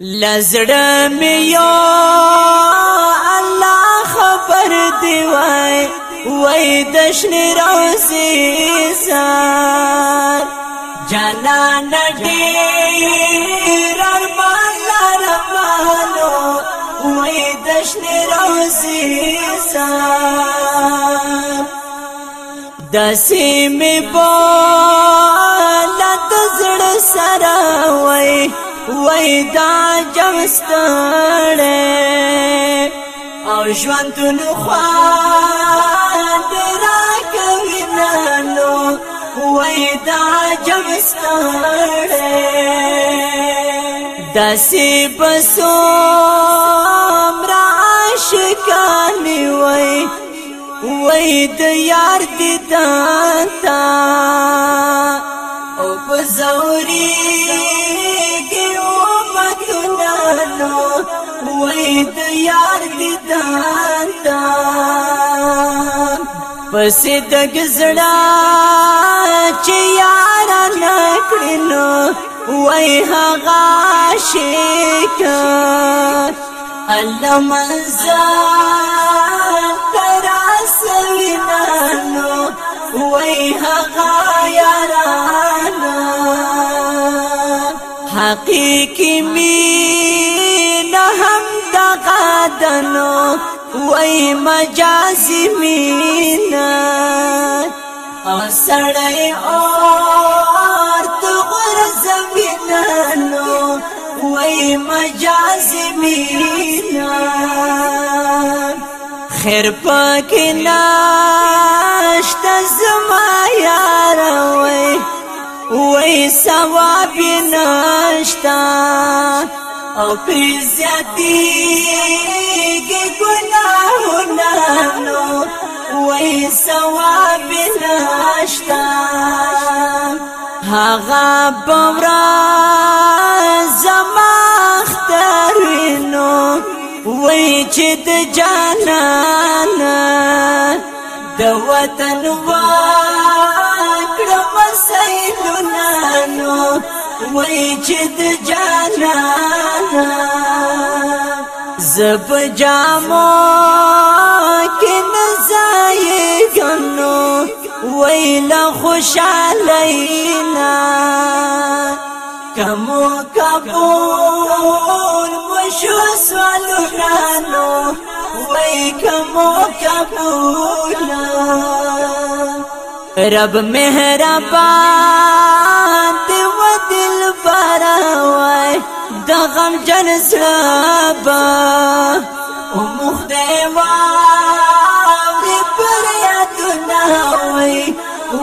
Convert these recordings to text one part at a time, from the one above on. لزړه مې یو الله خبر دی وای وای د شنې روزي سار جانا نډي رار بالا رمانو وای د شنې روزي سار د سیمه بالا د زړه سره وای وای دا جمستړې او ژوند نو خواند راکوي نانو وای دا جمستړې داسې بسو امرا عاشقانی وای وای د یار دیدان تا او په زوري د یار دیدان تا پس د گزړه چې یار نه کړنو وای هغه شیکار الله مزار تراسلینانو وای هغه یارانو حقیقی می دنو وای مجازی مینا او سړی اور تو غر زمینانو وای مجازی مینا خیر پاک ناشت زما یار وای وای ثواب ناشتا او پی زیاتی گی گناہونا نو وی سواب ناشتا هاغا بورا زماختر نو وی چد جانانا د وطن واکړه مسایلونو جانا زب جامو خوشال پشو خوشالینا کمو کپور رب مہر غم جن سلابا او مخ دې واوري پر یادونه وي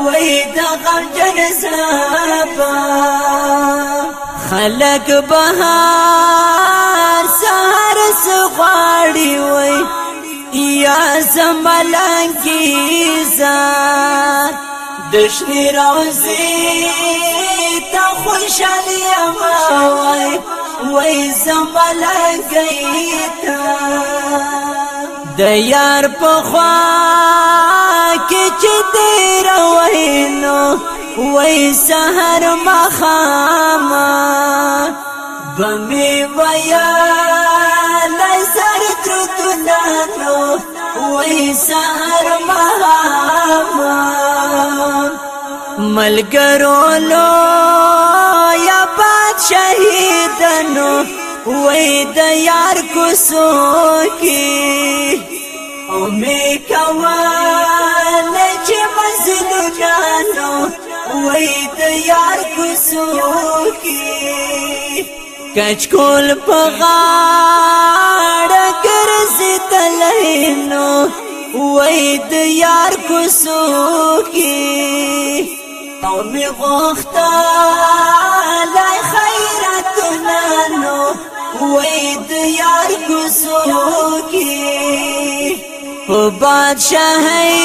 وي دا غم جن سلابا خلق بهار سهر سغواړي وي یا زملنګي زار دشنی روزی تا خوشحالی اموای وای زملګی تا د یار په خوا کې چې تیر وینو وای سحر مخاما بمې ویا لزر ترتنانو وای سحر مخاما ملګرو لو شهیدانو وای د یار کوسو کی او می کوان چې مزلګانو وای د یار کوسو کی کچکول پغاړ ګرځیدلینو وای د یار کوسو کی او می غوښتا وید یار کوسو کی په بادشاہي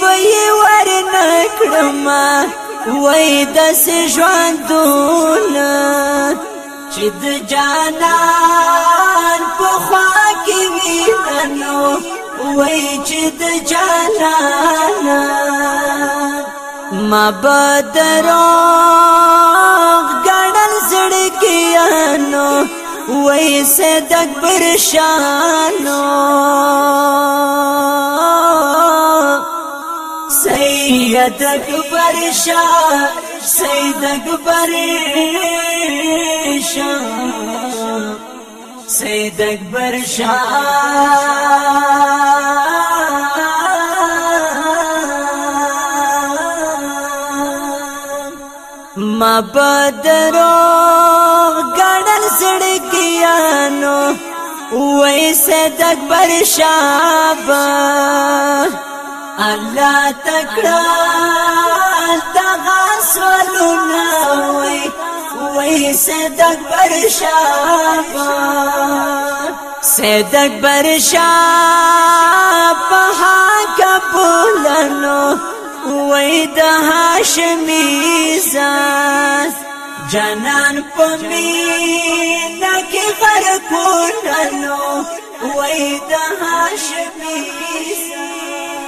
په ور نکړم وای د ژوندونه چې د جانان په خوا کې ویننو وای چې د جانان ما بدرو شانو دقبر سید اکبر شانو سید اکبر شان سید اکبر شان سید اکبر شان ما بدرو گڑل زڑکیانو ویسد اکبر شاب اللہ تکڑا تغاس ولناوی ویسد اکبر شاب سید اکبر شاب پہا کپولنو وای د هاشمی زاس جنان پمی نکه غرق نلو وای د هاشمی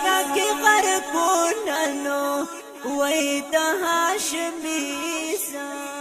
نکه غرق نلو وای د هاشمی زاس